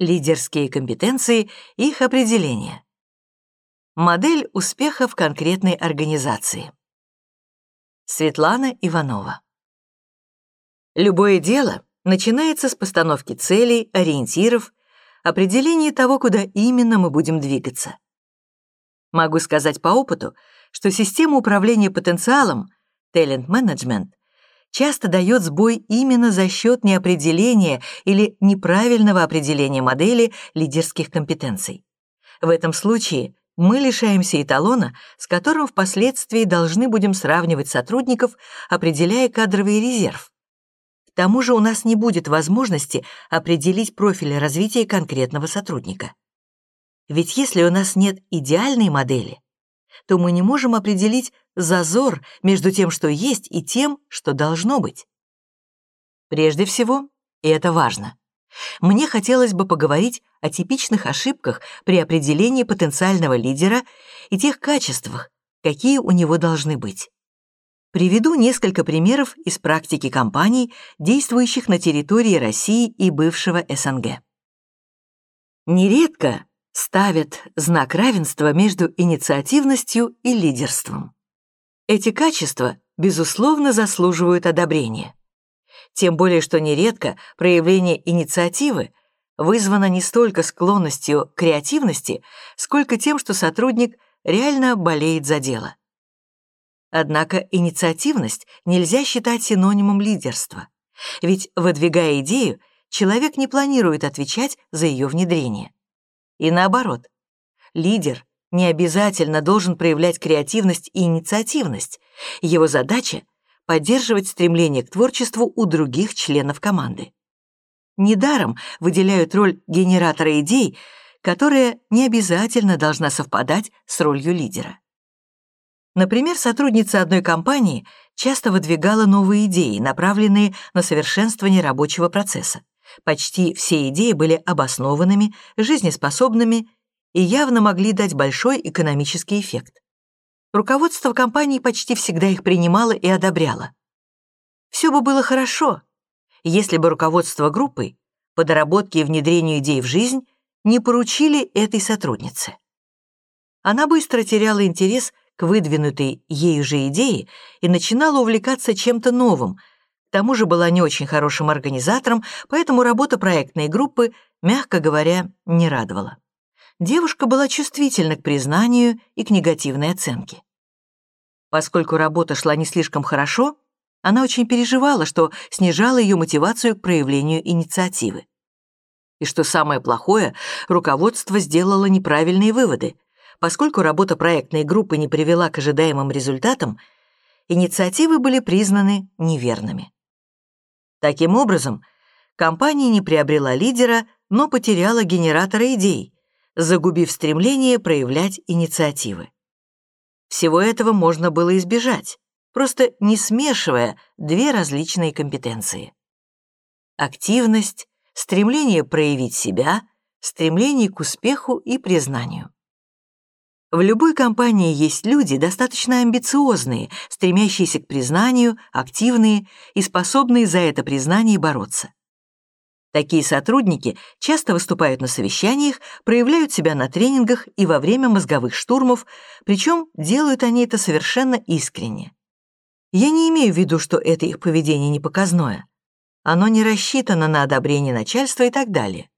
Лидерские компетенции, их определение. Модель успеха в конкретной организации. Светлана Иванова. Любое дело начинается с постановки целей, ориентиров, определения того, куда именно мы будем двигаться. Могу сказать по опыту, что система управления потенциалом, talent management, часто дает сбой именно за счет неопределения или неправильного определения модели лидерских компетенций. В этом случае мы лишаемся эталона, с которым впоследствии должны будем сравнивать сотрудников, определяя кадровый резерв. К тому же у нас не будет возможности определить профиль развития конкретного сотрудника. Ведь если у нас нет идеальной модели, то мы не можем определить зазор между тем, что есть, и тем, что должно быть. Прежде всего, и это важно, мне хотелось бы поговорить о типичных ошибках при определении потенциального лидера и тех качествах, какие у него должны быть. Приведу несколько примеров из практики компаний, действующих на территории России и бывшего СНГ. Нередко ставят знак равенства между инициативностью и лидерством. Эти качества, безусловно, заслуживают одобрения. Тем более, что нередко проявление инициативы вызвано не столько склонностью к креативности, сколько тем, что сотрудник реально болеет за дело. Однако инициативность нельзя считать синонимом лидерства, ведь, выдвигая идею, человек не планирует отвечать за ее внедрение. И наоборот, лидер не обязательно должен проявлять креативность и инициативность. Его задача — поддерживать стремление к творчеству у других членов команды. Недаром выделяют роль генератора идей, которая не обязательно должна совпадать с ролью лидера. Например, сотрудница одной компании часто выдвигала новые идеи, направленные на совершенствование рабочего процесса. Почти все идеи были обоснованными, жизнеспособными и явно могли дать большой экономический эффект. Руководство компании почти всегда их принимало и одобряло. Все бы было хорошо, если бы руководство группы по доработке и внедрению идей в жизнь не поручили этой сотруднице. Она быстро теряла интерес к выдвинутой ею же идее и начинала увлекаться чем-то новым, к тому же была не очень хорошим организатором, поэтому работа проектной группы, мягко говоря, не радовала. Девушка была чувствительна к признанию и к негативной оценке. Поскольку работа шла не слишком хорошо, она очень переживала, что снижала ее мотивацию к проявлению инициативы. И что самое плохое, руководство сделало неправильные выводы. Поскольку работа проектной группы не привела к ожидаемым результатам, инициативы были признаны неверными. Таким образом, компания не приобрела лидера, но потеряла генератора идей, загубив стремление проявлять инициативы. Всего этого можно было избежать, просто не смешивая две различные компетенции. Активность, стремление проявить себя, стремление к успеху и признанию. В любой компании есть люди достаточно амбициозные, стремящиеся к признанию, активные и способные за это признание бороться. Такие сотрудники часто выступают на совещаниях, проявляют себя на тренингах и во время мозговых штурмов, причем делают они это совершенно искренне. Я не имею в виду, что это их поведение непоказное. Оно не рассчитано на одобрение начальства и так далее.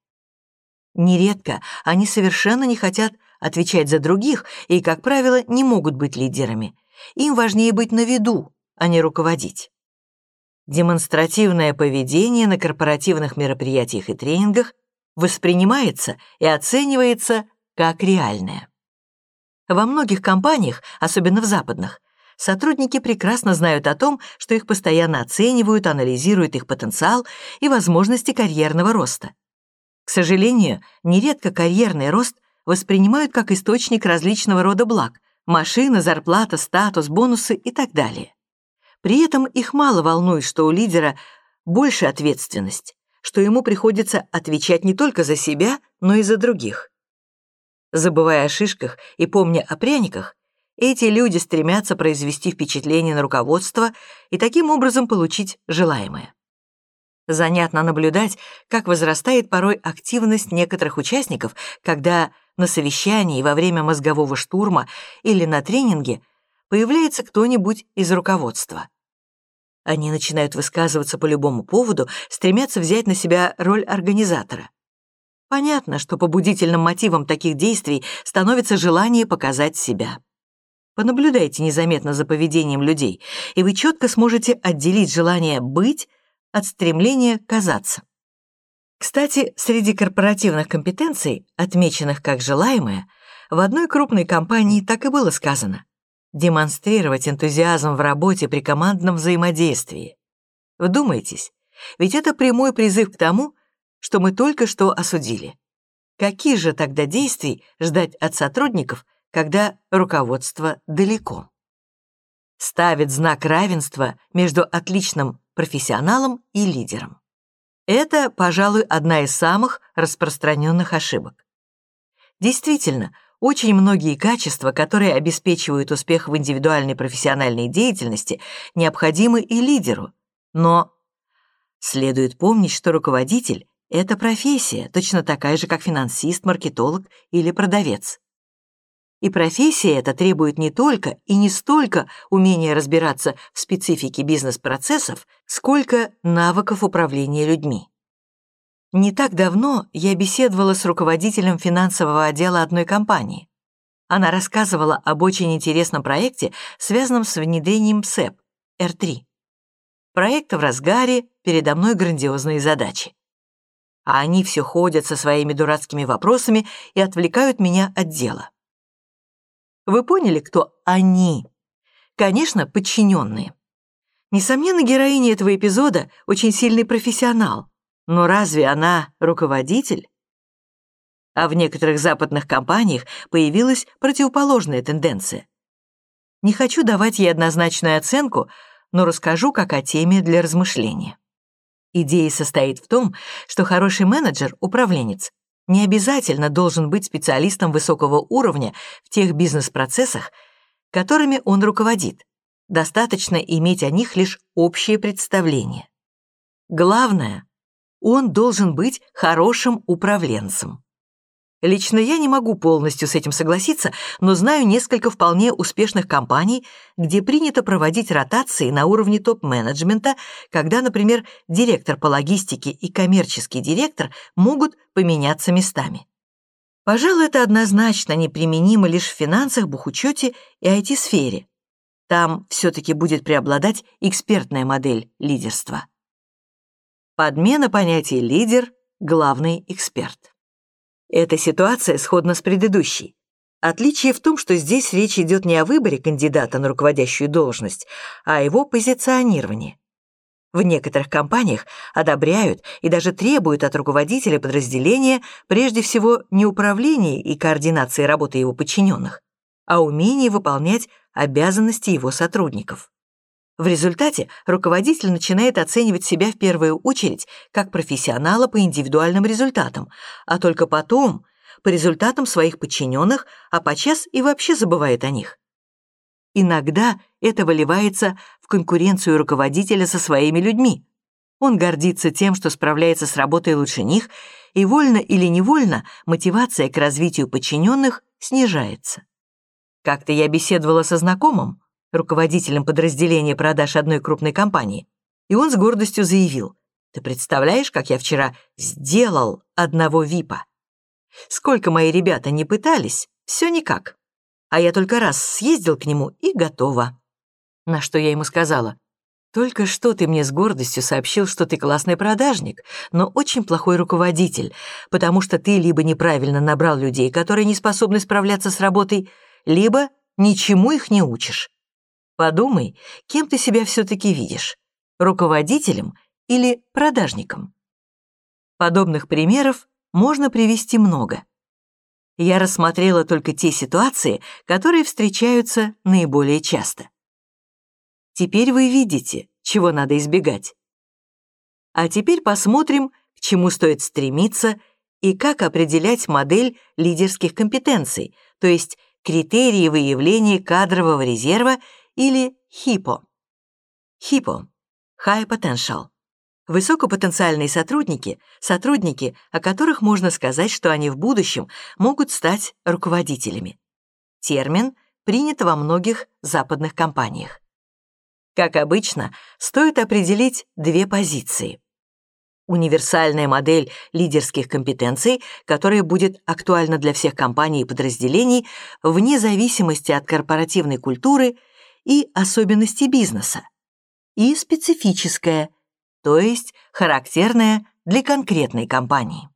Нередко они совершенно не хотят отвечать за других и, как правило, не могут быть лидерами. Им важнее быть на виду, а не руководить. Демонстративное поведение на корпоративных мероприятиях и тренингах воспринимается и оценивается как реальное. Во многих компаниях, особенно в западных, сотрудники прекрасно знают о том, что их постоянно оценивают, анализируют их потенциал и возможности карьерного роста. К сожалению, нередко карьерный рост воспринимают как источник различного рода благ – машина, зарплата, статус, бонусы и так далее. При этом их мало волнует, что у лидера больше ответственность, что ему приходится отвечать не только за себя, но и за других. Забывая о шишках и помня о пряниках, эти люди стремятся произвести впечатление на руководство и таким образом получить желаемое. Занятно наблюдать, как возрастает порой активность некоторых участников, когда на совещании во время мозгового штурма или на тренинге появляется кто-нибудь из руководства. Они начинают высказываться по любому поводу, стремятся взять на себя роль организатора. Понятно, что побудительным мотивом таких действий становится желание показать себя. Понаблюдайте незаметно за поведением людей, и вы четко сможете отделить желание быть от стремления казаться. Кстати, среди корпоративных компетенций, отмеченных как желаемые, в одной крупной компании так и было сказано демонстрировать энтузиазм в работе при командном взаимодействии. Вдумайтесь, ведь это прямой призыв к тому, что мы только что осудили. Какие же тогда действий ждать от сотрудников, когда руководство далеко? Ставит знак равенства между отличным профессионалом и лидером. Это, пожалуй, одна из самых распространенных ошибок. Действительно, очень многие качества, которые обеспечивают успех в индивидуальной профессиональной деятельности, необходимы и лидеру. Но следует помнить, что руководитель — это профессия, точно такая же, как финансист, маркетолог или продавец. И профессия эта требует не только и не столько умения разбираться в специфике бизнес-процессов, сколько навыков управления людьми. Не так давно я беседовала с руководителем финансового отдела одной компании. Она рассказывала об очень интересном проекте, связанном с внедрением СЭП, R3. Проект в разгаре, передо мной грандиозные задачи. А они все ходят со своими дурацкими вопросами и отвлекают меня от дела. Вы поняли, кто они? Конечно, подчиненные. Несомненно, героиня этого эпизода очень сильный профессионал, но разве она руководитель? А в некоторых западных компаниях появилась противоположная тенденция. Не хочу давать ей однозначную оценку, но расскажу как о теме для размышления. Идея состоит в том, что хороший менеджер, управленец, не обязательно должен быть специалистом высокого уровня в тех бизнес-процессах, которыми он руководит. Достаточно иметь о них лишь общее представление. Главное он должен быть хорошим управленцем. Лично я не могу полностью с этим согласиться, но знаю несколько вполне успешных компаний, где принято проводить ротации на уровне топ-менеджмента, когда, например, директор по логистике и коммерческий директор могут поменяться местами. Пожалуй, это однозначно неприменимо лишь в финансах, бухучете и IT-сфере. Там все-таки будет преобладать экспертная модель лидерства. Подмена понятий «лидер» — главный эксперт. Эта ситуация сходна с предыдущей. Отличие в том, что здесь речь идет не о выборе кандидата на руководящую должность, а о его позиционировании. В некоторых компаниях одобряют и даже требуют от руководителя подразделения прежде всего не управления и координации работы его подчиненных, а умения выполнять обязанности его сотрудников. В результате руководитель начинает оценивать себя в первую очередь как профессионала по индивидуальным результатам, а только потом по результатам своих подчиненных, а подчас и вообще забывает о них. Иногда это выливается в конкуренцию руководителя со своими людьми. Он гордится тем, что справляется с работой лучше них, и вольно или невольно мотивация к развитию подчиненных снижается. Как-то я беседовала со знакомым, руководителем подразделения продаж одной крупной компании, и он с гордостью заявил, «Ты представляешь, как я вчера сделал одного ВИПа? Сколько мои ребята не пытались, все никак. А я только раз съездил к нему и готово». На что я ему сказала, «Только что ты мне с гордостью сообщил, что ты классный продажник, но очень плохой руководитель, потому что ты либо неправильно набрал людей, которые не способны справляться с работой, либо ничему их не учишь. Подумай, кем ты себя все-таки видишь, руководителем или продажником? Подобных примеров можно привести много. Я рассмотрела только те ситуации, которые встречаются наиболее часто. Теперь вы видите, чего надо избегать. А теперь посмотрим, к чему стоит стремиться и как определять модель лидерских компетенций, то есть критерии выявления кадрового резерва или HIPPO. HIPPO – High Potential. Высокопотенциальные сотрудники — сотрудники, о которых можно сказать, что они в будущем могут стать руководителями. Термин принят во многих западных компаниях. Как обычно, стоит определить две позиции. Универсальная модель лидерских компетенций, которая будет актуальна для всех компаний и подразделений вне зависимости от корпоративной культуры и особенностей бизнеса. И специфическая, то есть характерная для конкретной компании.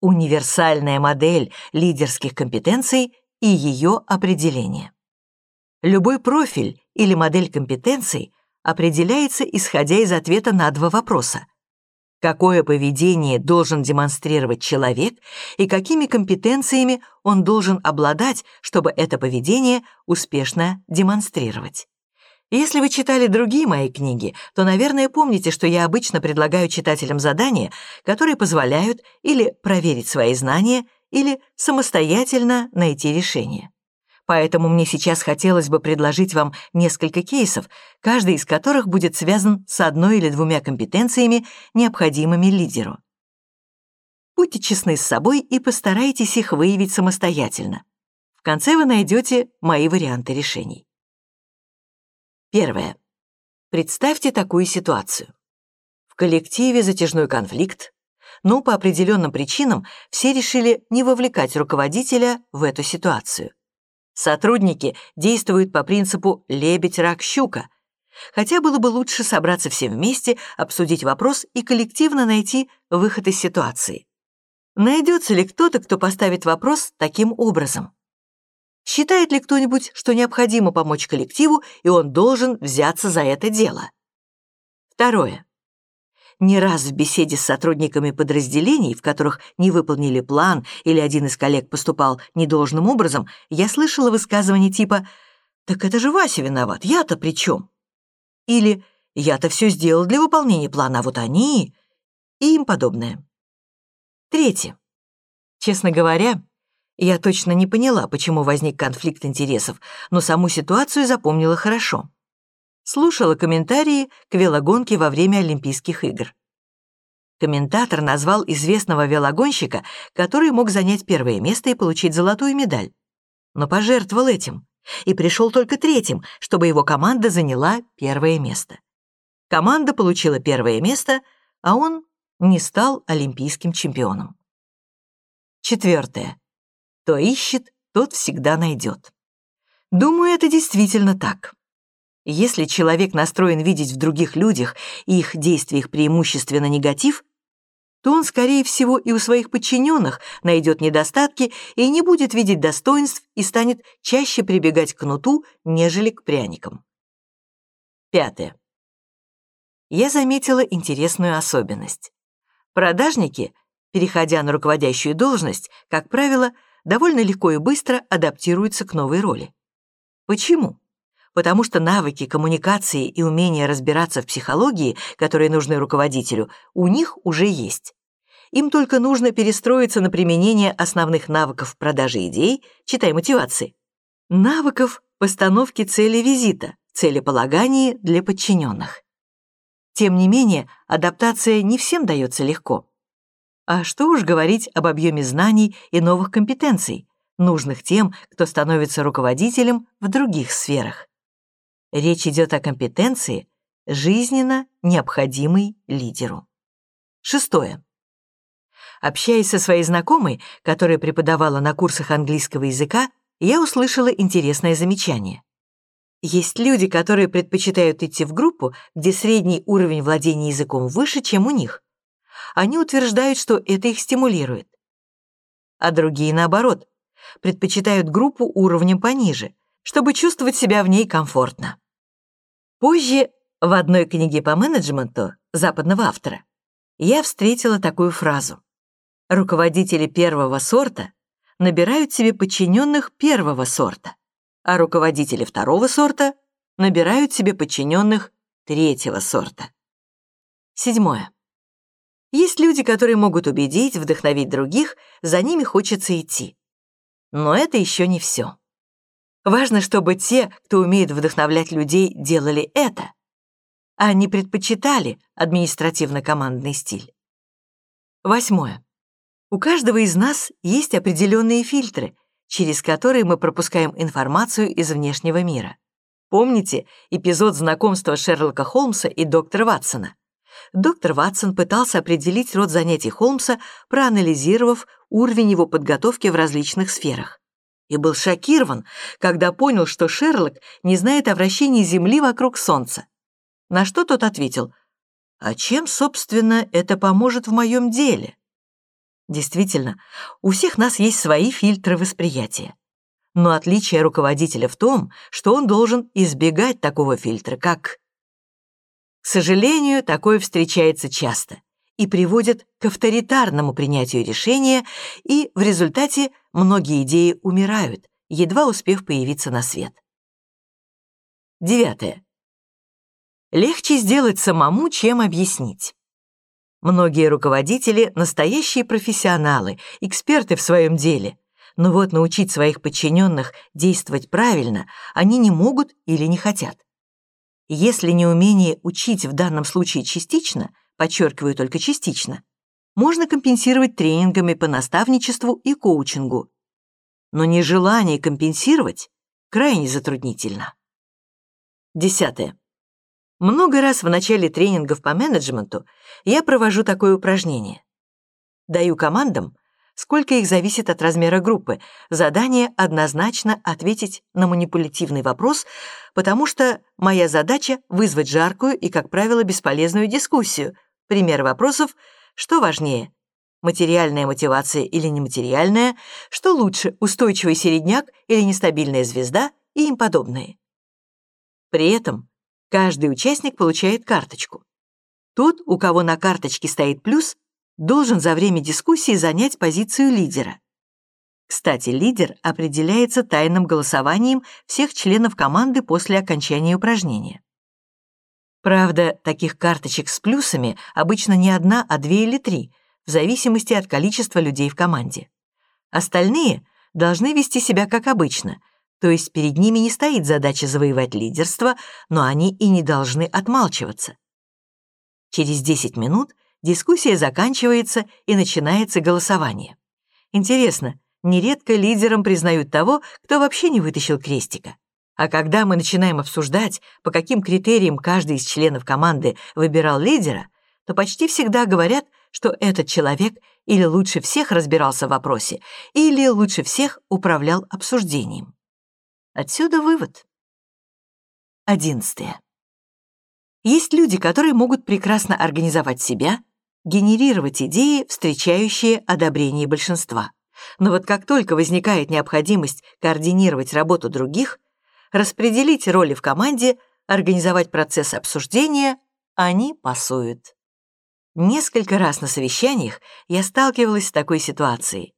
Универсальная модель лидерских компетенций и ее определение. Любой профиль или модель компетенций определяется исходя из ответа на два вопроса. Какое поведение должен демонстрировать человек и какими компетенциями он должен обладать, чтобы это поведение успешно демонстрировать. Если вы читали другие мои книги, то, наверное, помните, что я обычно предлагаю читателям задания, которые позволяют или проверить свои знания, или самостоятельно найти решение. Поэтому мне сейчас хотелось бы предложить вам несколько кейсов, каждый из которых будет связан с одной или двумя компетенциями, необходимыми лидеру. Будьте честны с собой и постарайтесь их выявить самостоятельно. В конце вы найдете мои варианты решений. Первое. Представьте такую ситуацию. В коллективе затяжной конфликт, но по определенным причинам все решили не вовлекать руководителя в эту ситуацию. Сотрудники действуют по принципу «лебедь, рак, щука», хотя было бы лучше собраться все вместе, обсудить вопрос и коллективно найти выход из ситуации. Найдется ли кто-то, кто поставит вопрос таким образом? Считает ли кто-нибудь, что необходимо помочь коллективу, и он должен взяться за это дело? Второе. Не раз в беседе с сотрудниками подразделений, в которых не выполнили план или один из коллег поступал недолжным образом, я слышала высказывания типа «Так это же Вася виноват, я-то при чем?» Или «Я-то все сделал для выполнения плана, а вот они...» и им подобное. Третье. Честно говоря, я точно не поняла, почему возник конфликт интересов, но саму ситуацию запомнила хорошо слушала комментарии к велогонке во время Олимпийских игр. Комментатор назвал известного велогонщика, который мог занять первое место и получить золотую медаль. Но пожертвовал этим и пришел только третьим, чтобы его команда заняла первое место. Команда получила первое место, а он не стал олимпийским чемпионом. Четвертое. Кто ищет, тот всегда найдет. Думаю, это действительно так. Если человек настроен видеть в других людях и их действиях преимущественно негатив, то он, скорее всего, и у своих подчиненных найдет недостатки и не будет видеть достоинств и станет чаще прибегать к кнуту, нежели к пряникам. Пятое. Я заметила интересную особенность. Продажники, переходя на руководящую должность, как правило, довольно легко и быстро адаптируются к новой роли. Почему? Потому что навыки коммуникации и умение разбираться в психологии, которые нужны руководителю, у них уже есть. Им только нужно перестроиться на применение основных навыков продажи идей, читай мотивации, навыков постановки цели визита, целеполагании для подчиненных. Тем не менее, адаптация не всем дается легко. А что уж говорить об объеме знаний и новых компетенций, нужных тем, кто становится руководителем в других сферах. Речь идет о компетенции, жизненно необходимой лидеру. Шестое. Общаясь со своей знакомой, которая преподавала на курсах английского языка, я услышала интересное замечание. Есть люди, которые предпочитают идти в группу, где средний уровень владения языком выше, чем у них. Они утверждают, что это их стимулирует. А другие, наоборот, предпочитают группу уровнем пониже, чтобы чувствовать себя в ней комфортно. Позже в одной книге по менеджменту западного автора я встретила такую фразу. Руководители первого сорта набирают себе подчиненных первого сорта, а руководители второго сорта набирают себе подчиненных третьего сорта. Седьмое. Есть люди, которые могут убедить, вдохновить других, за ними хочется идти. Но это еще не все. Важно, чтобы те, кто умеет вдохновлять людей, делали это. а не предпочитали административно-командный стиль. Восьмое. У каждого из нас есть определенные фильтры, через которые мы пропускаем информацию из внешнего мира. Помните эпизод знакомства Шерлока Холмса и доктора Ватсона? Доктор Ватсон пытался определить род занятий Холмса, проанализировав уровень его подготовки в различных сферах. И был шокирован, когда понял, что Шерлок не знает о вращении Земли вокруг Солнца. На что тот ответил, «А чем, собственно, это поможет в моем деле?» Действительно, у всех нас есть свои фильтры восприятия. Но отличие руководителя в том, что он должен избегать такого фильтра, как... К сожалению, такое встречается часто и приводит к авторитарному принятию решения, и в результате многие идеи умирают, едва успев появиться на свет. Девятое. Легче сделать самому, чем объяснить. Многие руководители — настоящие профессионалы, эксперты в своем деле, но вот научить своих подчиненных действовать правильно они не могут или не хотят. Если неумение учить в данном случае частично, подчеркиваю только частично, можно компенсировать тренингами по наставничеству и коучингу. Но нежелание компенсировать крайне затруднительно. Десятое. Много раз в начале тренингов по менеджменту я провожу такое упражнение. Даю командам сколько их зависит от размера группы. Задание однозначно ответить на манипулятивный вопрос, потому что моя задача — вызвать жаркую и, как правило, бесполезную дискуссию. Пример вопросов «Что важнее?» Материальная мотивация или нематериальная? Что лучше, устойчивый середняк или нестабильная звезда и им подобные? При этом каждый участник получает карточку. Тот, у кого на карточке стоит плюс, должен за время дискуссии занять позицию лидера. Кстати, лидер определяется тайным голосованием всех членов команды после окончания упражнения. Правда, таких карточек с плюсами обычно не одна, а две или три, в зависимости от количества людей в команде. Остальные должны вести себя как обычно, то есть перед ними не стоит задача завоевать лидерство, но они и не должны отмалчиваться. Через 10 минут дискуссия заканчивается и начинается голосование. Интересно, нередко лидером признают того, кто вообще не вытащил крестика. А когда мы начинаем обсуждать, по каким критериям каждый из членов команды выбирал лидера, то почти всегда говорят, что этот человек или лучше всех разбирался в вопросе, или лучше всех управлял обсуждением. Отсюда вывод. Одиннадцатое. Есть люди, которые могут прекрасно организовать себя, генерировать идеи, встречающие одобрение большинства. Но вот как только возникает необходимость координировать работу других, распределить роли в команде, организовать процесс обсуждения, они пасуют. Несколько раз на совещаниях я сталкивалась с такой ситуацией.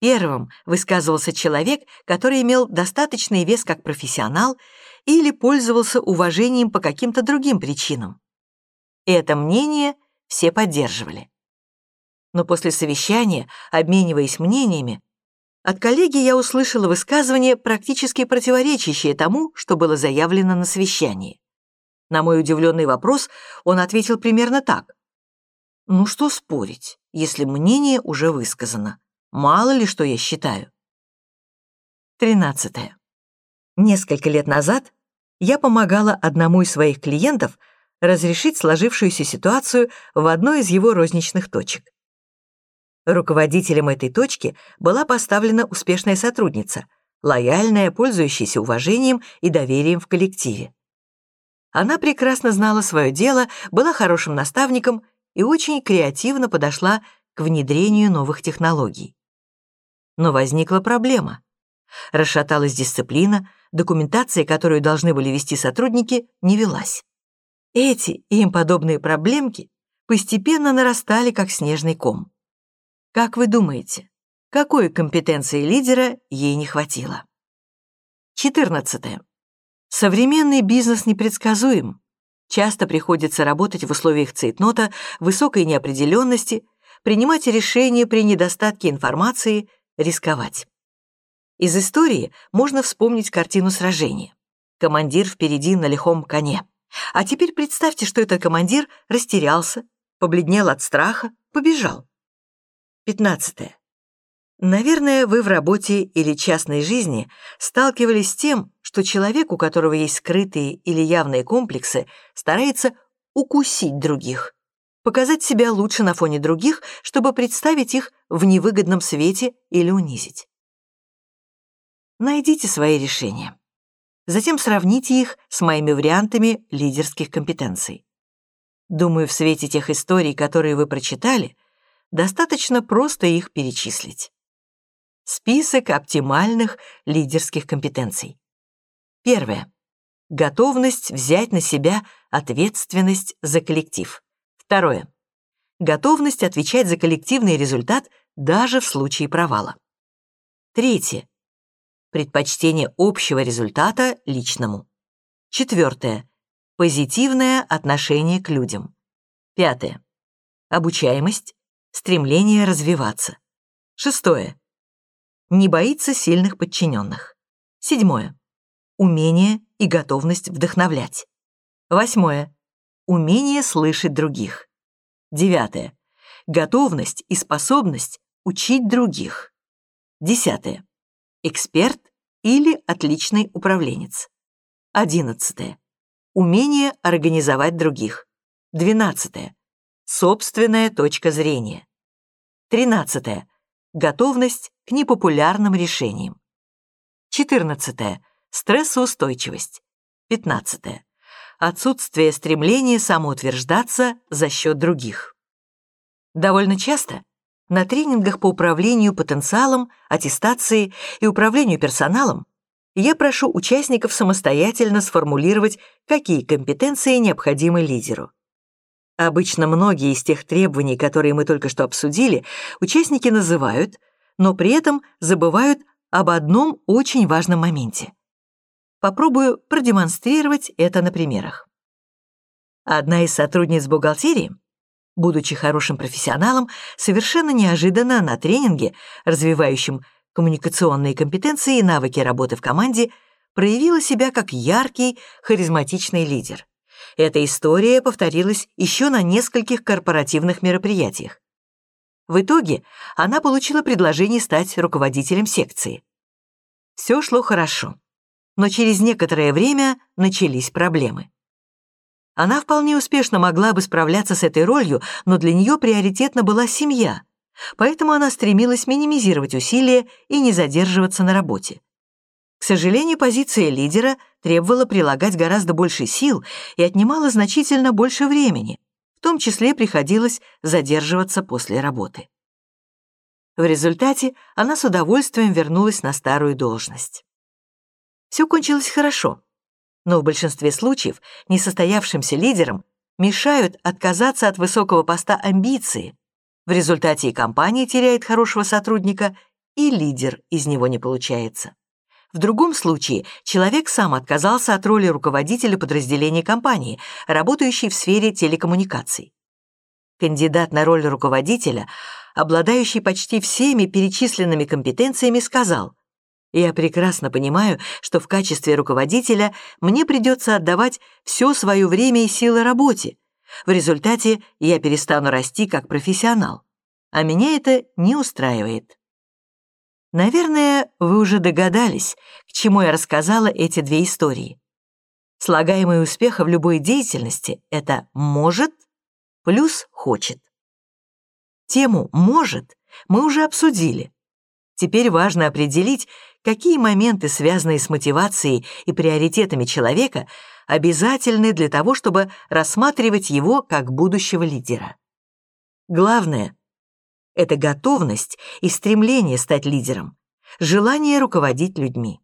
Первым высказывался человек, который имел достаточный вес как профессионал или пользовался уважением по каким-то другим причинам. Это мнение все поддерживали. Но после совещания, обмениваясь мнениями, от коллеги я услышала высказывание, практически противоречащее тому, что было заявлено на совещании. На мой удивленный вопрос он ответил примерно так. «Ну что спорить, если мнение уже высказано? Мало ли, что я считаю». Тринадцатое. Несколько лет назад я помогала одному из своих клиентов – разрешить сложившуюся ситуацию в одной из его розничных точек. Руководителем этой точки была поставлена успешная сотрудница, лояльная, пользующаяся уважением и доверием в коллективе. Она прекрасно знала свое дело, была хорошим наставником и очень креативно подошла к внедрению новых технологий. Но возникла проблема. Расшаталась дисциплина, документация, которую должны были вести сотрудники, не велась. Эти и им подобные проблемки постепенно нарастали, как снежный ком. Как вы думаете, какой компетенции лидера ей не хватило? 14. Современный бизнес непредсказуем. Часто приходится работать в условиях цейтнота, высокой неопределенности, принимать решения при недостатке информации, рисковать. Из истории можно вспомнить картину сражения. Командир впереди на лихом коне. А теперь представьте, что этот командир растерялся, побледнел от страха, побежал. 15. Наверное, вы в работе или частной жизни сталкивались с тем, что человек, у которого есть скрытые или явные комплексы, старается укусить других, показать себя лучше на фоне других, чтобы представить их в невыгодном свете или унизить. Найдите свои решения. Затем сравните их с моими вариантами лидерских компетенций. Думаю, в свете тех историй, которые вы прочитали, достаточно просто их перечислить. Список оптимальных лидерских компетенций. Первое. Готовность взять на себя ответственность за коллектив. Второе. Готовность отвечать за коллективный результат даже в случае провала. Третье. Предпочтение общего результата личному. Четвертое. Позитивное отношение к людям. Пятое. Обучаемость, стремление развиваться. Шестое. Не боится сильных подчиненных. Седьмое. Умение и готовность вдохновлять. Восьмое. Умение слышать других. Девятое. Готовность и способность учить других. Десятое. Эксперт или отличный управленец. Одиннадцатое. Умение организовать других. Двенадцатое. Собственная точка зрения. Тринадцатое. Готовность к непопулярным решениям. Четырнадцатое. Стрессоустойчивость. Пятнадцатое. Отсутствие стремления самоутверждаться за счет других. Довольно часто на тренингах по управлению потенциалом, аттестации и управлению персоналом я прошу участников самостоятельно сформулировать, какие компетенции необходимы лидеру. Обычно многие из тех требований, которые мы только что обсудили, участники называют, но при этом забывают об одном очень важном моменте. Попробую продемонстрировать это на примерах. Одна из сотрудниц бухгалтерии, будучи хорошим профессионалом, совершенно неожиданно на тренинге, развивающем коммуникационные компетенции и навыки работы в команде, проявила себя как яркий, харизматичный лидер. Эта история повторилась еще на нескольких корпоративных мероприятиях. В итоге она получила предложение стать руководителем секции. Все шло хорошо, но через некоторое время начались проблемы. Она вполне успешно могла бы справляться с этой ролью, но для нее приоритетна была семья — поэтому она стремилась минимизировать усилия и не задерживаться на работе. К сожалению, позиция лидера требовала прилагать гораздо больше сил и отнимала значительно больше времени, в том числе приходилось задерживаться после работы. В результате она с удовольствием вернулась на старую должность. Все кончилось хорошо, но в большинстве случаев несостоявшимся лидерам мешают отказаться от высокого поста амбиции, в результате и компания теряет хорошего сотрудника, и лидер из него не получается. В другом случае человек сам отказался от роли руководителя подразделения компании, работающей в сфере телекоммуникаций. Кандидат на роль руководителя, обладающий почти всеми перечисленными компетенциями, сказал, «Я прекрасно понимаю, что в качестве руководителя мне придется отдавать все свое время и силы работе, в результате я перестану расти как профессионал, а меня это не устраивает. Наверное, вы уже догадались, к чему я рассказала эти две истории. Слагаемый успеха в любой деятельности — это «может» плюс «хочет». Тему «может» мы уже обсудили. Теперь важно определить, какие моменты, связанные с мотивацией и приоритетами человека, обязательны для того, чтобы рассматривать его как будущего лидера. Главное — это готовность и стремление стать лидером, желание руководить людьми.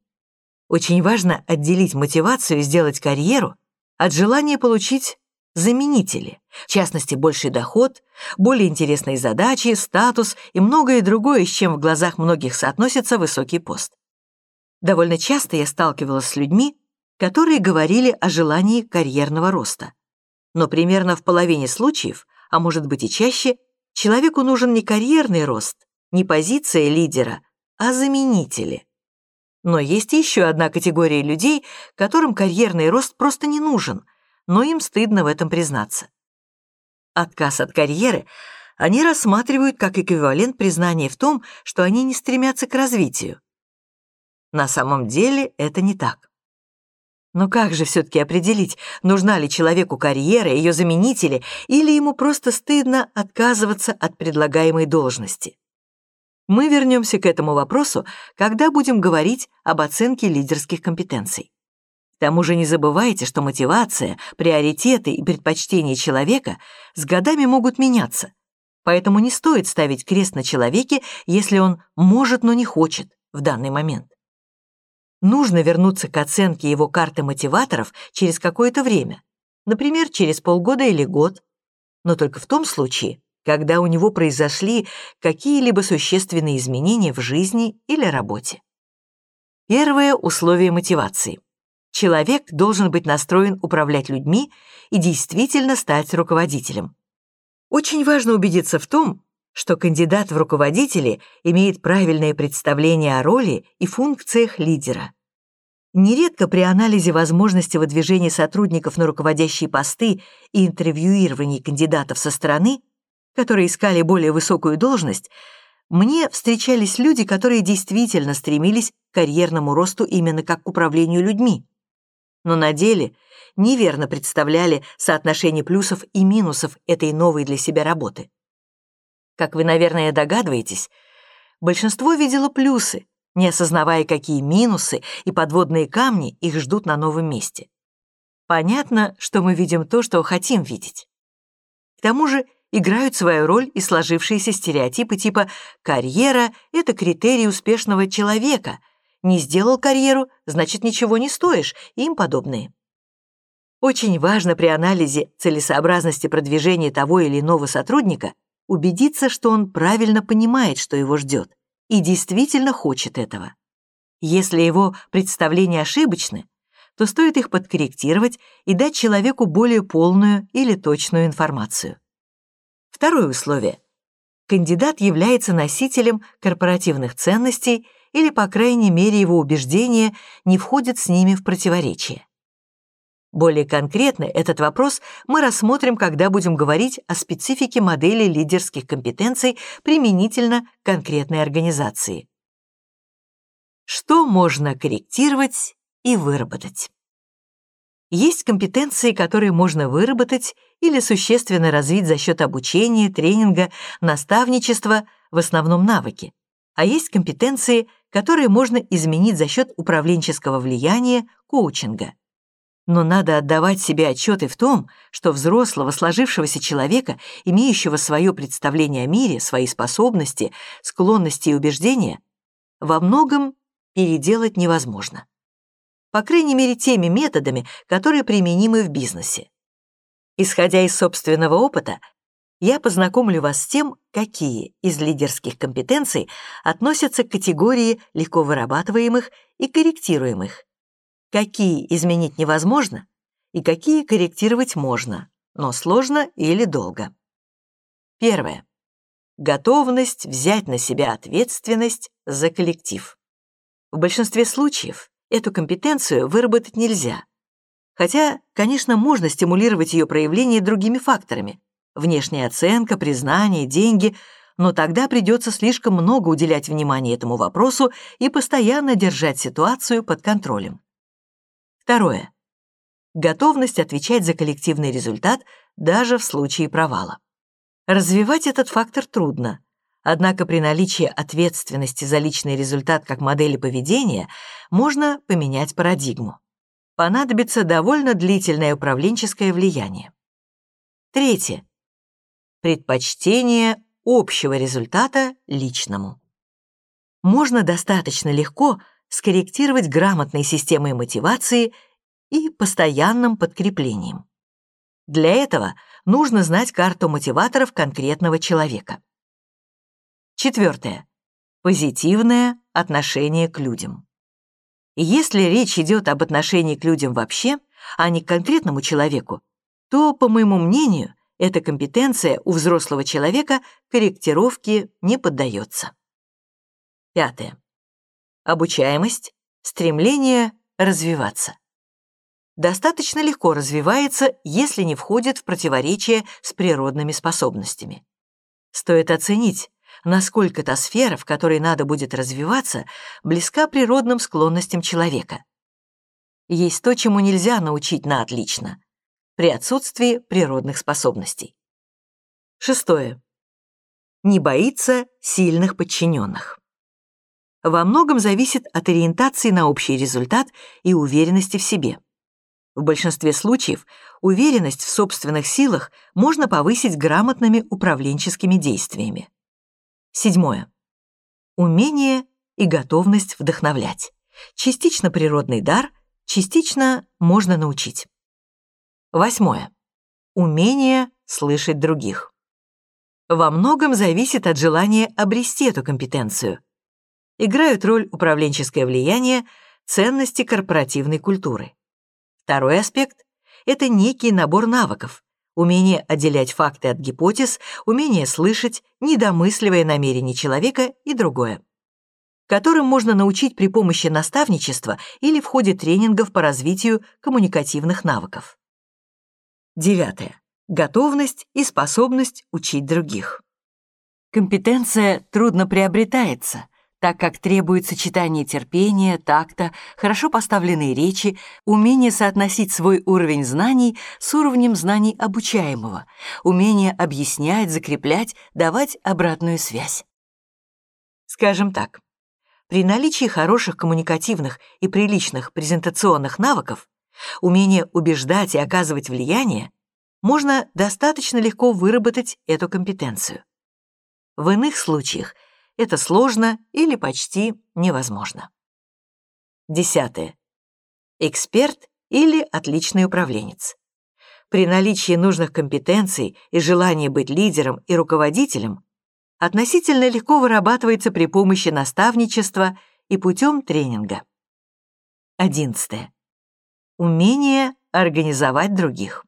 Очень важно отделить мотивацию сделать карьеру от желания получить заменители, в частности, больший доход, более интересные задачи, статус и многое другое, с чем в глазах многих соотносится высокий пост. Довольно часто я сталкивалась с людьми, которые говорили о желании карьерного роста. Но примерно в половине случаев, а может быть и чаще, человеку нужен не карьерный рост, не позиция лидера, а заменители. Но есть еще одна категория людей, которым карьерный рост просто не нужен, но им стыдно в этом признаться. Отказ от карьеры они рассматривают как эквивалент признания в том, что они не стремятся к развитию. На самом деле это не так. Но как же все-таки определить, нужна ли человеку карьера, ее заменители, или ему просто стыдно отказываться от предлагаемой должности? Мы вернемся к этому вопросу, когда будем говорить об оценке лидерских компетенций. К тому же не забывайте, что мотивация, приоритеты и предпочтения человека с годами могут меняться, поэтому не стоит ставить крест на человеке, если он может, но не хочет в данный момент. Нужно вернуться к оценке его карты мотиваторов через какое-то время, например, через полгода или год, но только в том случае, когда у него произошли какие-либо существенные изменения в жизни или работе. Первое условие мотивации – Человек должен быть настроен управлять людьми и действительно стать руководителем. Очень важно убедиться в том, что кандидат в руководители имеет правильное представление о роли и функциях лидера. Нередко при анализе возможности выдвижения сотрудников на руководящие посты и интервьюировании кандидатов со стороны, которые искали более высокую должность, мне встречались люди, которые действительно стремились к карьерному росту именно как к управлению людьми но на деле неверно представляли соотношение плюсов и минусов этой новой для себя работы. Как вы, наверное, догадываетесь, большинство видело плюсы, не осознавая, какие минусы и подводные камни их ждут на новом месте. Понятно, что мы видим то, что хотим видеть. К тому же играют свою роль и сложившиеся стереотипы типа «карьера — это критерий успешного человека», не сделал карьеру, значит, ничего не стоишь и им подобные. Очень важно при анализе целесообразности продвижения того или иного сотрудника убедиться, что он правильно понимает, что его ждет, и действительно хочет этого. Если его представления ошибочны, то стоит их подкорректировать и дать человеку более полную или точную информацию. Второе условие. Кандидат является носителем корпоративных ценностей или, по крайней мере, его убеждения не входят с ними в противоречие. Более конкретно этот вопрос мы рассмотрим, когда будем говорить о специфике модели лидерских компетенций применительно конкретной организации. Что можно корректировать и выработать? Есть компетенции, которые можно выработать или существенно развить за счет обучения, тренинга, наставничества, в основном навыки. А есть компетенции, которые можно изменить за счет управленческого влияния, коучинга. Но надо отдавать себе отчеты в том, что взрослого, сложившегося человека, имеющего свое представление о мире, свои способности, склонности и убеждения, во многом переделать невозможно. По крайней мере, теми методами, которые применимы в бизнесе. Исходя из собственного опыта, я познакомлю вас с тем, какие из лидерских компетенций относятся к категории легко вырабатываемых и корректируемых, какие изменить невозможно и какие корректировать можно, но сложно или долго. Первое. Готовность взять на себя ответственность за коллектив. В большинстве случаев эту компетенцию выработать нельзя, хотя, конечно, можно стимулировать ее проявление другими факторами, внешняя оценка, признание, деньги, но тогда придется слишком много уделять внимания этому вопросу и постоянно держать ситуацию под контролем. Второе. Готовность отвечать за коллективный результат даже в случае провала. Развивать этот фактор трудно, однако при наличии ответственности за личный результат как модели поведения можно поменять парадигму. Понадобится довольно длительное управленческое влияние. Третье предпочтение общего результата личному. Можно достаточно легко скорректировать грамотной системой мотивации и постоянным подкреплением. Для этого нужно знать карту мотиваторов конкретного человека. Четвертое. Позитивное отношение к людям. Если речь идет об отношении к людям вообще, а не к конкретному человеку, то, по моему мнению, эта компетенция у взрослого человека корректировке не поддается. Пятое. Обучаемость, стремление развиваться. достаточно легко развивается, если не входит в противоречие с природными способностями. Стоит оценить, насколько та сфера, в которой надо будет развиваться, близка природным склонностям человека. Есть то, чему нельзя научить на отлично, при отсутствии природных способностей. Шестое. Не боится сильных подчиненных. Во многом зависит от ориентации на общий результат и уверенности в себе. В большинстве случаев уверенность в собственных силах можно повысить грамотными управленческими действиями. Седьмое. Умение и готовность вдохновлять. Частично природный дар, частично можно научить. Восьмое. Умение слышать других. Во многом зависит от желания обрести эту компетенцию. Играют роль управленческое влияние, ценности корпоративной культуры. Второй аспект — это некий набор навыков, умение отделять факты от гипотез, умение слышать, недомысливая намерения человека и другое, которым можно научить при помощи наставничества или в ходе тренингов по развитию коммуникативных навыков. Девятое. Готовность и способность учить других. Компетенция трудно приобретается, так как требует сочетания терпения, такта, хорошо поставленной речи, умение соотносить свой уровень знаний с уровнем знаний обучаемого, умение объяснять, закреплять, давать обратную связь. Скажем так, при наличии хороших коммуникативных и приличных презентационных навыков, умение убеждать и оказывать влияние, можно достаточно легко выработать эту компетенцию. В иных случаях – это сложно или почти невозможно. Десятое. Эксперт или отличный управленец. При наличии нужных компетенций и желании быть лидером и руководителем относительно легко вырабатывается при помощи наставничества и путем тренинга. Одиннадцатое. Умение организовать других.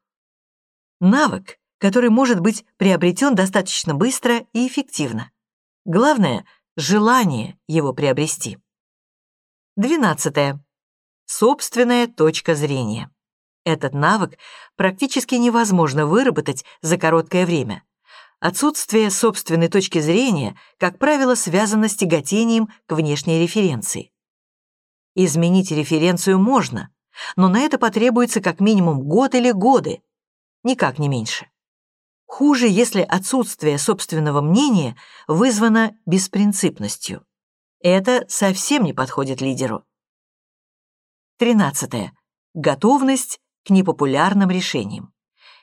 Навык, который может быть приобретен достаточно быстро и эффективно. Главное — желание его приобрести. Двенадцатое. Собственная точка зрения. Этот навык практически невозможно выработать за короткое время. Отсутствие собственной точки зрения, как правило, связано с тяготением к внешней референции. Изменить референцию можно, но на это потребуется как минимум год или годы, никак не меньше. Хуже, если отсутствие собственного мнения вызвано беспринципностью. Это совсем не подходит лидеру. 13. Готовность к непопулярным решениям.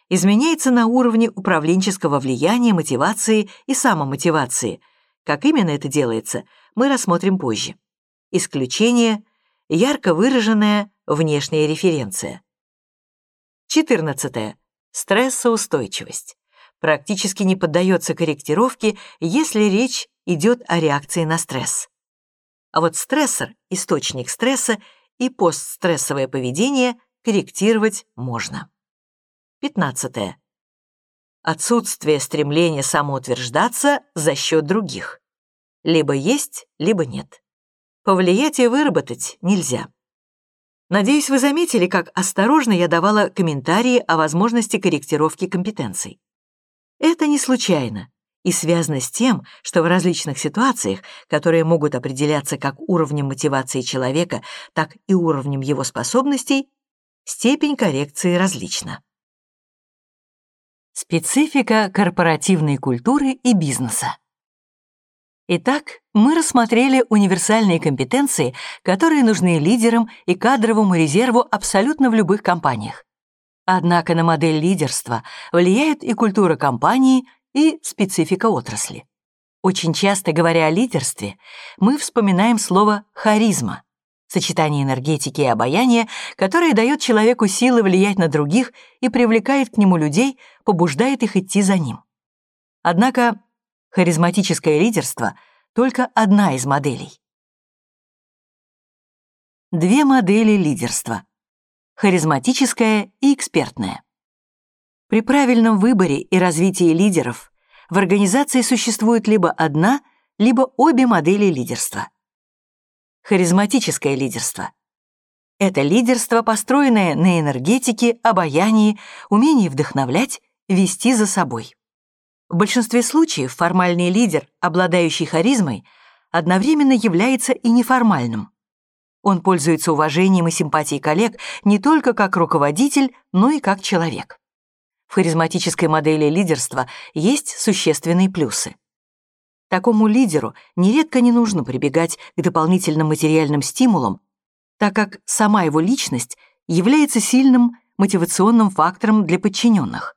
Изменяется на уровне управленческого влияния, мотивации и самомотивации. Как именно это делается, мы рассмотрим позже. Исключение — ярко выраженная внешняя референция. 14. Стрессоустойчивость практически не поддается корректировке, если речь идет о реакции на стресс. А вот стрессор, источник стресса и постстрессовое поведение корректировать можно. 15. Отсутствие стремления самоутверждаться за счет других. Либо есть, либо нет. Повлиять и выработать нельзя. Надеюсь, вы заметили, как осторожно я давала комментарии о возможности корректировки компетенций. Это не случайно и связано с тем, что в различных ситуациях, которые могут определяться как уровнем мотивации человека, так и уровнем его способностей, степень коррекции различна. Специфика корпоративной культуры и бизнеса. Итак, мы рассмотрели универсальные компетенции, которые нужны лидерам и кадровому резерву абсолютно в любых компаниях. Однако на модель лидерства влияет и культура компании, и специфика отрасли. Очень часто, говоря о лидерстве, мы вспоминаем слово «харизма» — сочетание энергетики и обаяния, которое дает человеку силы влиять на других и привлекает к нему людей, побуждает их идти за ним. Однако харизматическое лидерство — только одна из моделей. Две модели лидерства харизматическое и экспертное. При правильном выборе и развитии лидеров в организации существует либо одна, либо обе модели лидерства. Харизматическое лидерство. Это лидерство, построенное на энергетике, обаянии, умении вдохновлять, вести за собой. В большинстве случаев формальный лидер, обладающий харизмой, одновременно является и неформальным. Он пользуется уважением и симпатией коллег не только как руководитель, но и как человек. В харизматической модели лидерства есть существенные плюсы. Такому лидеру нередко не нужно прибегать к дополнительным материальным стимулам, так как сама его личность является сильным мотивационным фактором для подчиненных.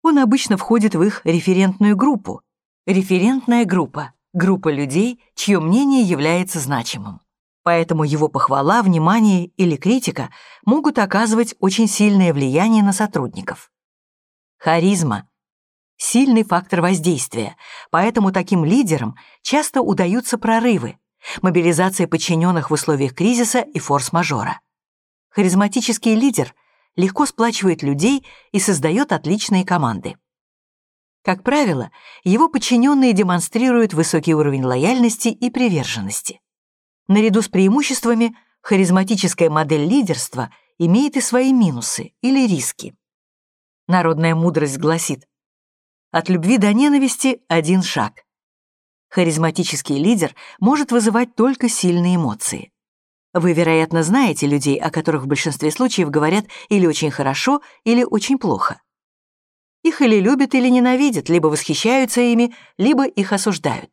Он обычно входит в их референтную группу. Референтная группа — группа людей, чье мнение является значимым. Поэтому его похвала, внимание или критика могут оказывать очень сильное влияние на сотрудников. Харизма — сильный фактор воздействия, поэтому таким лидерам часто удаются прорывы, мобилизация подчиненных в условиях кризиса и форс-мажора. Харизматический лидер легко сплачивает людей и создает отличные команды. Как правило, его подчиненные демонстрируют высокий уровень лояльности и приверженности. Наряду с преимуществами харизматическая модель лидерства имеет и свои минусы или риски. Народная мудрость гласит, от любви до ненависти один шаг. Харизматический лидер может вызывать только сильные эмоции. Вы, вероятно, знаете людей, о которых в большинстве случаев говорят или очень хорошо, или очень плохо. Их или любят, или ненавидят, либо восхищаются ими, либо их осуждают.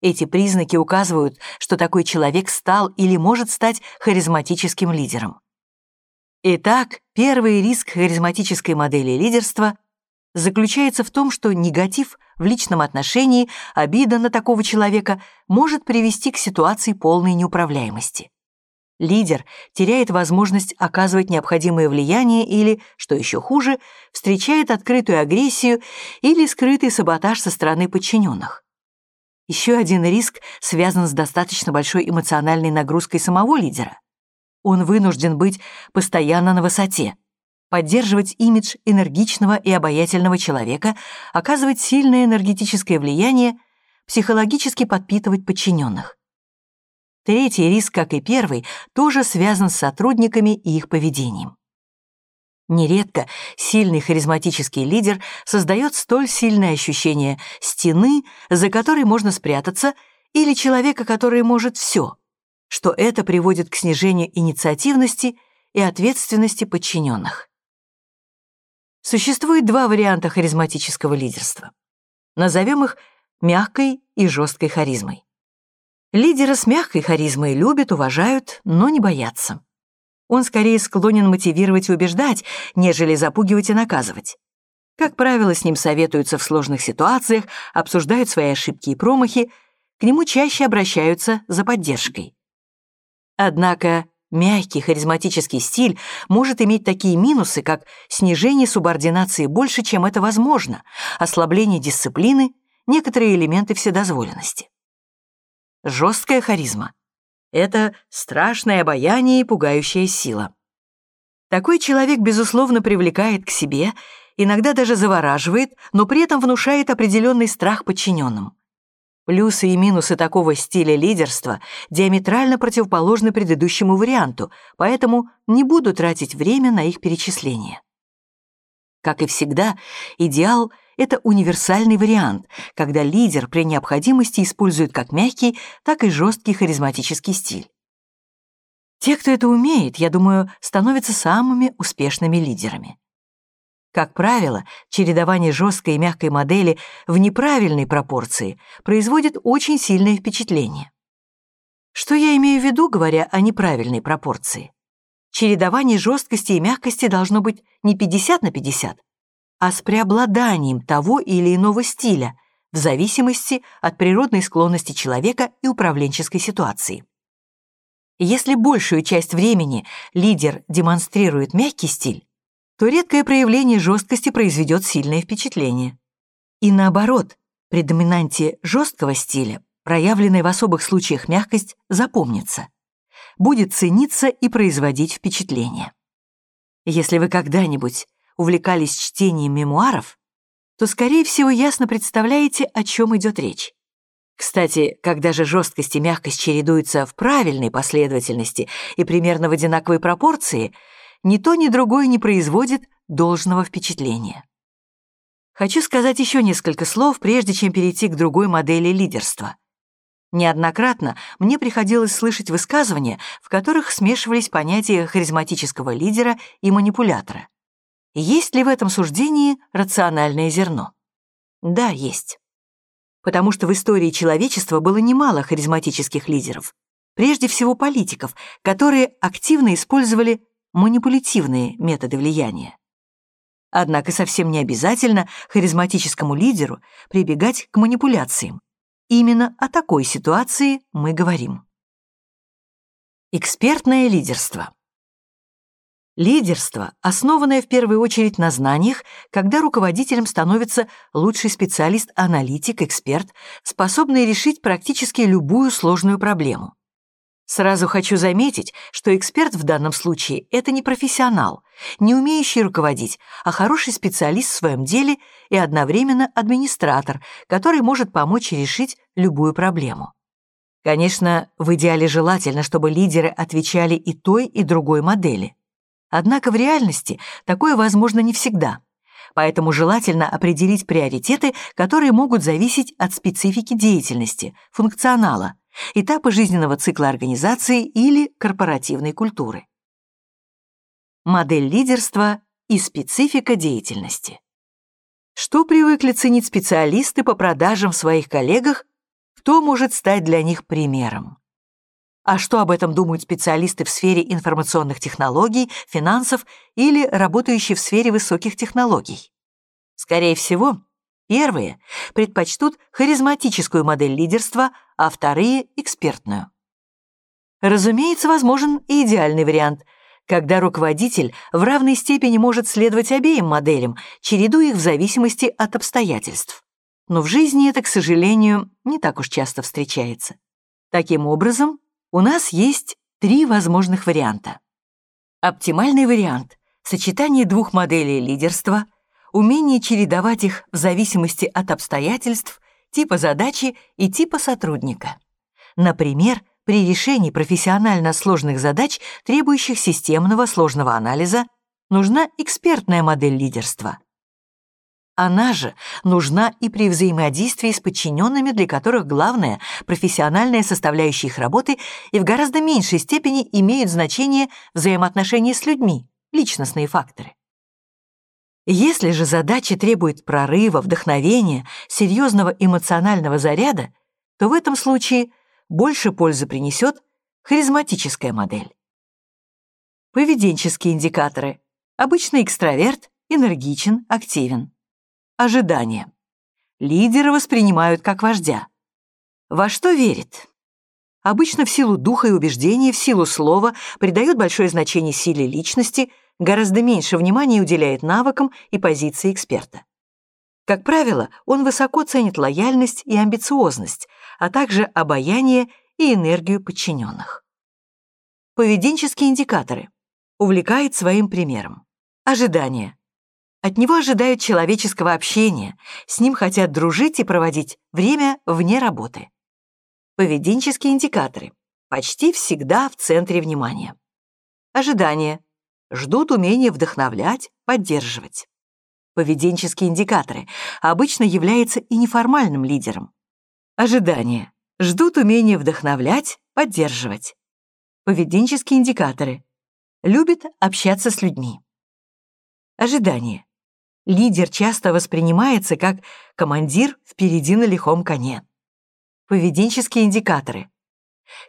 Эти признаки указывают, что такой человек стал или может стать харизматическим лидером. Итак, первый риск харизматической модели лидерства заключается в том, что негатив в личном отношении, обида на такого человека может привести к ситуации полной неуправляемости. Лидер теряет возможность оказывать необходимое влияние или, что еще хуже, встречает открытую агрессию или скрытый саботаж со стороны подчиненных. Еще один риск связан с достаточно большой эмоциональной нагрузкой самого лидера. Он вынужден быть постоянно на высоте, поддерживать имидж энергичного и обаятельного человека, оказывать сильное энергетическое влияние, психологически подпитывать подчиненных. Третий риск, как и первый, тоже связан с сотрудниками и их поведением. Нередко сильный харизматический лидер создает столь сильное ощущение стены, за которой можно спрятаться, или человека, который может все, что это приводит к снижению инициативности и ответственности подчиненных. Существует два варианта харизматического лидерства. Назовем их мягкой и жесткой харизмой. Лидера с мягкой харизмой любят, уважают, но не боятся. Он скорее склонен мотивировать и убеждать, нежели запугивать и наказывать. Как правило, с ним советуются в сложных ситуациях, обсуждают свои ошибки и промахи, к нему чаще обращаются за поддержкой. Однако Мягкий харизматический стиль может иметь такие минусы, как снижение субординации больше, чем это возможно, ослабление дисциплины, некоторые элементы вседозволенности. Жесткая харизма — это страшное обаяние и пугающая сила. Такой человек, безусловно, привлекает к себе, иногда даже завораживает, но при этом внушает определенный страх подчиненным. Плюсы и минусы такого стиля лидерства диаметрально противоположны предыдущему варианту, поэтому не буду тратить время на их перечисление. Как и всегда, идеал — это универсальный вариант, когда лидер при необходимости использует как мягкий, так и жесткий харизматический стиль. Те, кто это умеет, я думаю, становятся самыми успешными лидерами. Как правило, чередование жесткой и мягкой модели в неправильной пропорции производит очень сильное впечатление. Что я имею в виду, говоря о неправильной пропорции? Чередование жесткости и мягкости должно быть не 50 на 50, а с преобладанием того или иного стиля, в зависимости от природной склонности человека и управленческой ситуации. Если большую часть времени лидер демонстрирует мягкий стиль, то редкое проявление жесткости произведет сильное впечатление. И наоборот, при доминанте жесткого стиля, проявленная в особых случаях мягкость, запомнится, будет цениться и производить впечатление. Если вы когда-нибудь увлекались чтением мемуаров, то, скорее всего, ясно представляете, о чем идет речь. Кстати, когда же жесткость и мягкость чередуются в правильной последовательности и примерно в одинаковой пропорции, ни то, ни другое не производит должного впечатления. Хочу сказать еще несколько слов, прежде чем перейти к другой модели лидерства. Неоднократно мне приходилось слышать высказывания, в которых смешивались понятия харизматического лидера и манипулятора. Есть ли в этом суждении рациональное зерно? Да, есть. Потому что в истории человечества было немало харизматических лидеров, прежде всего политиков, которые активно использовали манипулятивные методы влияния. Однако совсем не обязательно харизматическому лидеру прибегать к манипуляциям. Именно о такой ситуации мы говорим. Экспертное лидерство. Лидерство, основанное в первую очередь на знаниях, когда руководителем становится лучший специалист-аналитик, эксперт, способный решить практически любую сложную проблему. Сразу хочу заметить, что эксперт в данном случае — это не профессионал, не умеющий руководить, а хороший специалист в своем деле и одновременно администратор, который может помочь решить любую проблему. Конечно, в идеале желательно, чтобы лидеры отвечали и той, и другой модели. Однако в реальности такое возможно не всегда. Поэтому желательно определить приоритеты, которые могут зависеть от специфики деятельности, функционала, этапы жизненного цикла организации или корпоративной культуры. Модель лидерства и специфика деятельности. Что привыкли ценить специалисты по продажам в своих коллегах, кто может стать для них примером? А что об этом думают специалисты в сфере информационных технологий, финансов или работающие в сфере высоких технологий? Скорее всего, Первые предпочтут харизматическую модель лидерства, а вторые — экспертную. Разумеется, возможен и идеальный вариант, когда руководитель в равной степени может следовать обеим моделям, чередуя их в зависимости от обстоятельств. Но в жизни это, к сожалению, не так уж часто встречается. Таким образом, у нас есть три возможных варианта. Оптимальный вариант — сочетание двух моделей лидерства — умение чередовать их в зависимости от обстоятельств, типа задачи и типа сотрудника. Например, при решении профессионально сложных задач, требующих системного сложного анализа, нужна экспертная модель лидерства. Она же нужна и при взаимодействии с подчиненными, для которых главное — профессиональная составляющая их работы и в гораздо меньшей степени имеют значение взаимоотношения с людьми, личностные факторы. Если же задача требует прорыва, вдохновения, серьезного эмоционального заряда, то в этом случае больше пользы принесет харизматическая модель. Поведенческие индикаторы. Обычно экстраверт, энергичен, активен. Ожидания. Лидера воспринимают как вождя. Во что верит? Обычно в силу духа и убеждения, в силу слова придает большое значение силе личности – гораздо меньше внимания уделяет навыкам и позиции эксперта. Как правило, он высоко ценит лояльность и амбициозность, а также обаяние и энергию подчиненных. Поведенческие индикаторы. Увлекает своим примером. Ожидания. От него ожидают человеческого общения, с ним хотят дружить и проводить время вне работы. Поведенческие индикаторы. Почти всегда в центре внимания. Ожидания ждут умения вдохновлять, поддерживать. Поведенческие индикаторы обычно являются и неформальным лидером. Ожидания. Ждут умения вдохновлять, поддерживать. Поведенческие индикаторы. Любит общаться с людьми. Ожидание. Лидер часто воспринимается как командир впереди на лихом коне. Поведенческие индикаторы.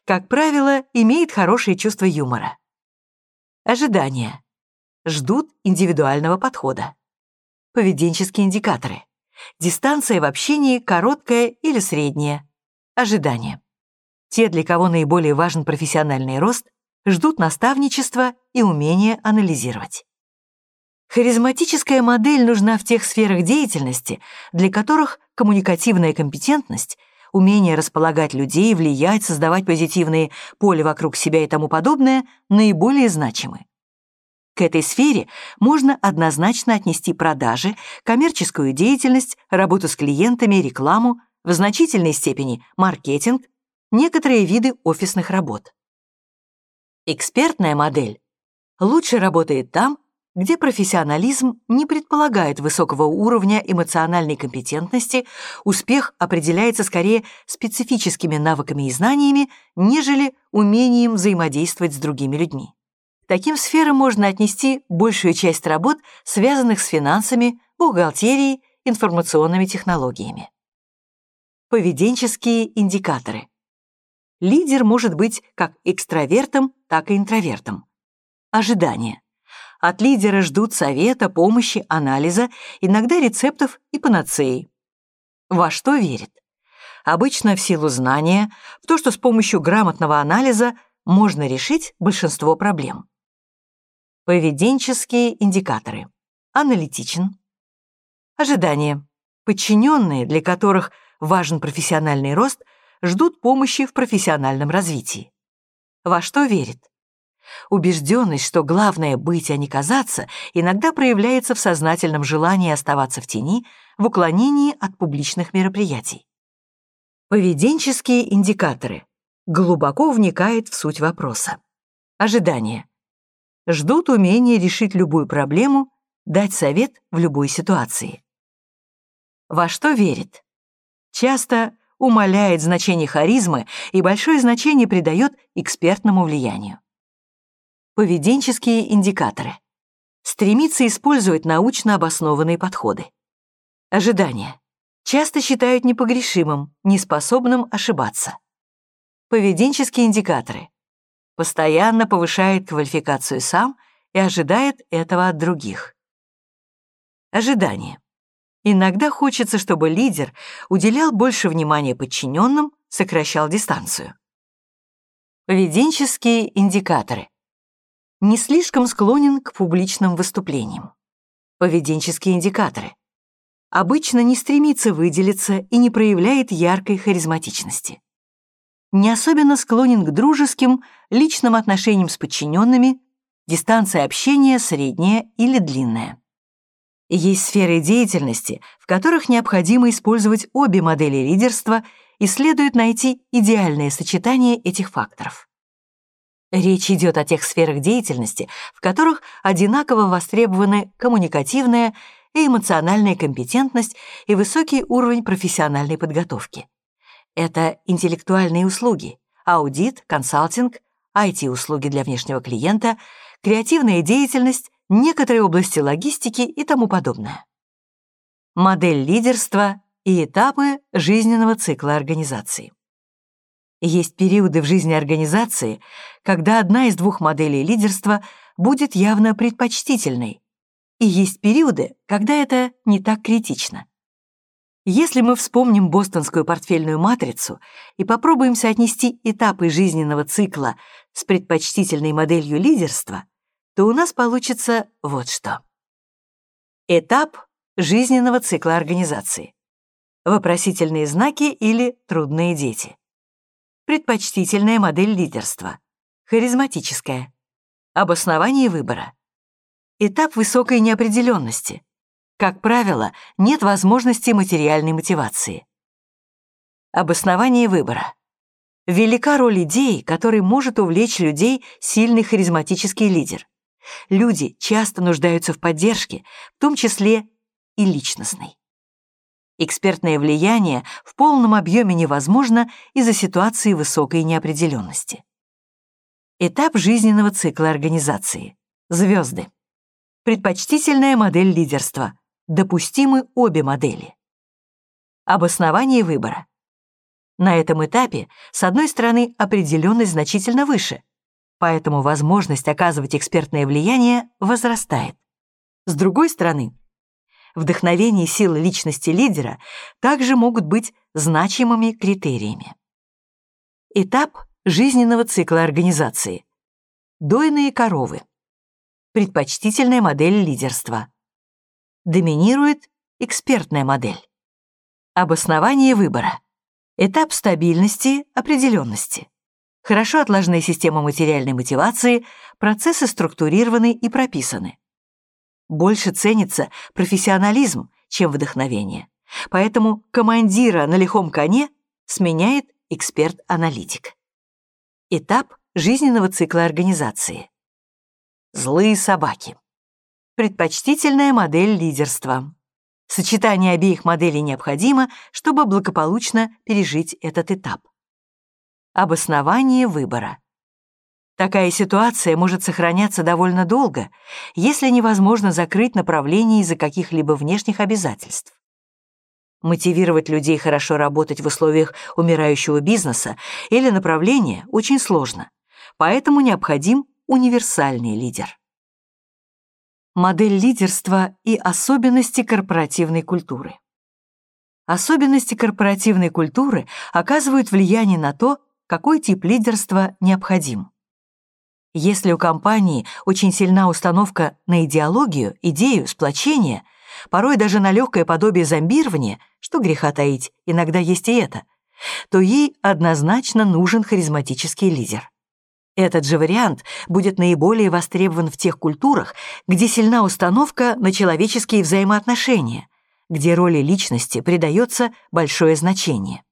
Как правило, имеет хорошее чувство юмора. Ожидания. Ждут индивидуального подхода. Поведенческие индикаторы. Дистанция в общении короткая или средняя. Ожидания. Те, для кого наиболее важен профессиональный рост, ждут наставничества и умения анализировать. Харизматическая модель нужна в тех сферах деятельности, для которых коммуникативная компетентность умение располагать людей, влиять, создавать позитивные поле вокруг себя и тому подобное наиболее значимы. К этой сфере можно однозначно отнести продажи, коммерческую деятельность, работу с клиентами, рекламу, в значительной степени маркетинг, некоторые виды офисных работ. Экспертная модель лучше работает там, где профессионализм не предполагает высокого уровня эмоциональной компетентности, успех определяется скорее специфическими навыками и знаниями, нежели умением взаимодействовать с другими людьми. Таким сферам можно отнести большую часть работ, связанных с финансами, бухгалтерией, информационными технологиями. Поведенческие индикаторы. Лидер может быть как экстравертом, так и интровертом. Ожидания. От лидера ждут совета, помощи, анализа, иногда рецептов и панацеи. Во что верит? Обычно в силу знания, в то, что с помощью грамотного анализа можно решить большинство проблем. Поведенческие индикаторы. Аналитичен. Ожидания. Подчиненные, для которых важен профессиональный рост, ждут помощи в профессиональном развитии. Во что верит? Убежденность, что главное быть, а не казаться, иногда проявляется в сознательном желании оставаться в тени, в уклонении от публичных мероприятий. Поведенческие индикаторы. Глубоко вникает в суть вопроса. Ожидания. Ждут умения решить любую проблему, дать совет в любой ситуации. Во что верит? Часто умаляет значение харизмы и большое значение придает экспертному влиянию. Поведенческие индикаторы. Стремится использовать научно обоснованные подходы. Ожидания. Часто считают непогрешимым, неспособным ошибаться. Поведенческие индикаторы. Постоянно повышает квалификацию сам и ожидает этого от других. Ожидания. Иногда хочется, чтобы лидер уделял больше внимания подчиненным, сокращал дистанцию. Поведенческие индикаторы не слишком склонен к публичным выступлениям. Поведенческие индикаторы. Обычно не стремится выделиться и не проявляет яркой харизматичности. Не особенно склонен к дружеским, личным отношениям с подчиненными, дистанция общения средняя или длинная. Есть сферы деятельности, в которых необходимо использовать обе модели лидерства и следует найти идеальное сочетание этих факторов. Речь идет о тех сферах деятельности, в которых одинаково востребованы коммуникативная и эмоциональная компетентность и высокий уровень профессиональной подготовки. Это интеллектуальные услуги, аудит, консалтинг, IT-услуги для внешнего клиента, креативная деятельность, некоторые области логистики и тому подобное. Модель лидерства и этапы жизненного цикла организации. Есть периоды в жизни организации, когда одна из двух моделей лидерства будет явно предпочтительной, и есть периоды, когда это не так критично. Если мы вспомним бостонскую портфельную матрицу и попробуем соотнести этапы жизненного цикла с предпочтительной моделью лидерства, то у нас получится вот что. Этап жизненного цикла организации. Вопросительные знаки или трудные дети предпочтительная модель лидерства, харизматическая, обоснование выбора, этап высокой неопределенности. Как правило, нет возможности материальной мотивации. Обоснование выбора. Велика роль идеи, который может увлечь людей сильный харизматический лидер. Люди часто нуждаются в поддержке, в том числе и личностной. Экспертное влияние в полном объеме невозможно из-за ситуации высокой неопределенности. Этап жизненного цикла организации. Звезды. Предпочтительная модель лидерства. Допустимы обе модели. Обоснование выбора. На этом этапе, с одной стороны, определенность значительно выше, поэтому возможность оказывать экспертное влияние возрастает. С другой стороны, вдохновение и сила личности лидера также могут быть значимыми критериями. Этап жизненного цикла организации. Дойные коровы. Предпочтительная модель лидерства. Доминирует экспертная модель. Обоснование выбора. Этап стабильности, определенности. Хорошо отлаженная система материальной мотивации, процессы структурированы и прописаны больше ценится профессионализм, чем вдохновение. Поэтому командира на лихом коне сменяет эксперт-аналитик. Этап жизненного цикла организации. Злые собаки. Предпочтительная модель лидерства. Сочетание обеих моделей необходимо, чтобы благополучно пережить этот этап. Обоснование выбора. Такая ситуация может сохраняться довольно долго, если невозможно закрыть направление из-за каких-либо внешних обязательств. Мотивировать людей хорошо работать в условиях умирающего бизнеса или направления очень сложно, поэтому необходим универсальный лидер. Модель лидерства и особенности корпоративной культуры. Особенности корпоративной культуры оказывают влияние на то, какой тип лидерства необходим. Если у компании очень сильна установка на идеологию, идею, сплочение – порой даже на легкое подобие зомбирования, что греха таить, иногда есть и это, то ей однозначно нужен харизматический лидер. Этот же вариант будет наиболее востребован в тех культурах, где сильна установка на человеческие взаимоотношения, где роли личности придается большое значение.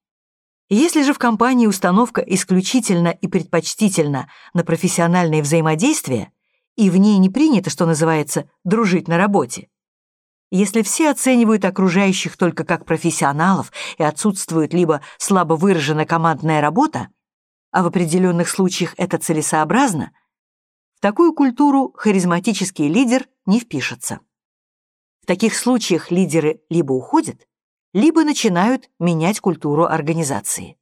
Если же в компании установка исключительно и предпочтительно на профессиональное взаимодействие, и в ней не принято, что называется, дружить на работе, если все оценивают окружающих только как профессионалов и отсутствует либо слабо выраженная командная работа, а в определенных случаях это целесообразно, в такую культуру харизматический лидер не впишется. В таких случаях лидеры либо уходят, либо начинают менять культуру организации.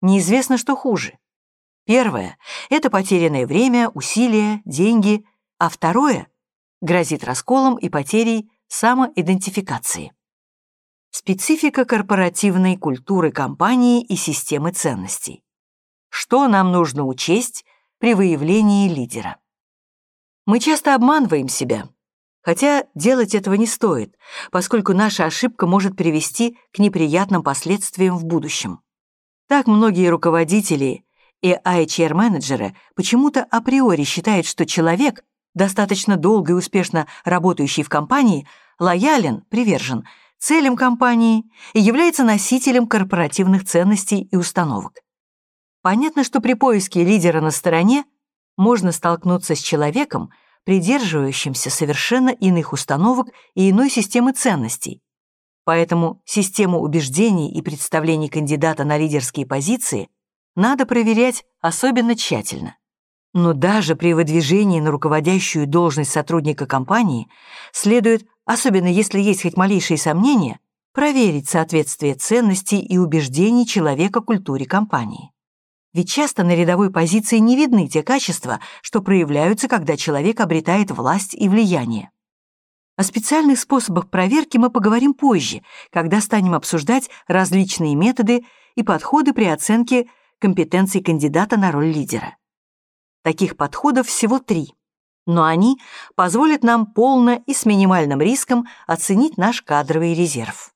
Неизвестно, что хуже. Первое — это потерянное время, усилия, деньги, а второе — грозит расколом и потерей самоидентификации. Специфика корпоративной культуры компании и системы ценностей. Что нам нужно учесть при выявлении лидера? Мы часто обманываем себя, хотя делать этого не стоит, поскольку наша ошибка может привести к неприятным последствиям в будущем. Так многие руководители и HR-менеджеры почему-то априори считают, что человек, достаточно долго и успешно работающий в компании, лоялен, привержен целям компании и является носителем корпоративных ценностей и установок. Понятно, что при поиске лидера на стороне можно столкнуться с человеком, придерживающимся совершенно иных установок и иной системы ценностей. Поэтому систему убеждений и представлений кандидата на лидерские позиции надо проверять особенно тщательно. Но даже при выдвижении на руководящую должность сотрудника компании следует, особенно если есть хоть малейшие сомнения, проверить соответствие ценностей и убеждений человека культуре компании. Ведь часто на рядовой позиции не видны те качества, что проявляются, когда человек обретает власть и влияние. О специальных способах проверки мы поговорим позже, когда станем обсуждать различные методы и подходы при оценке компетенций кандидата на роль лидера. Таких подходов всего три, но они позволят нам полно и с минимальным риском оценить наш кадровый резерв.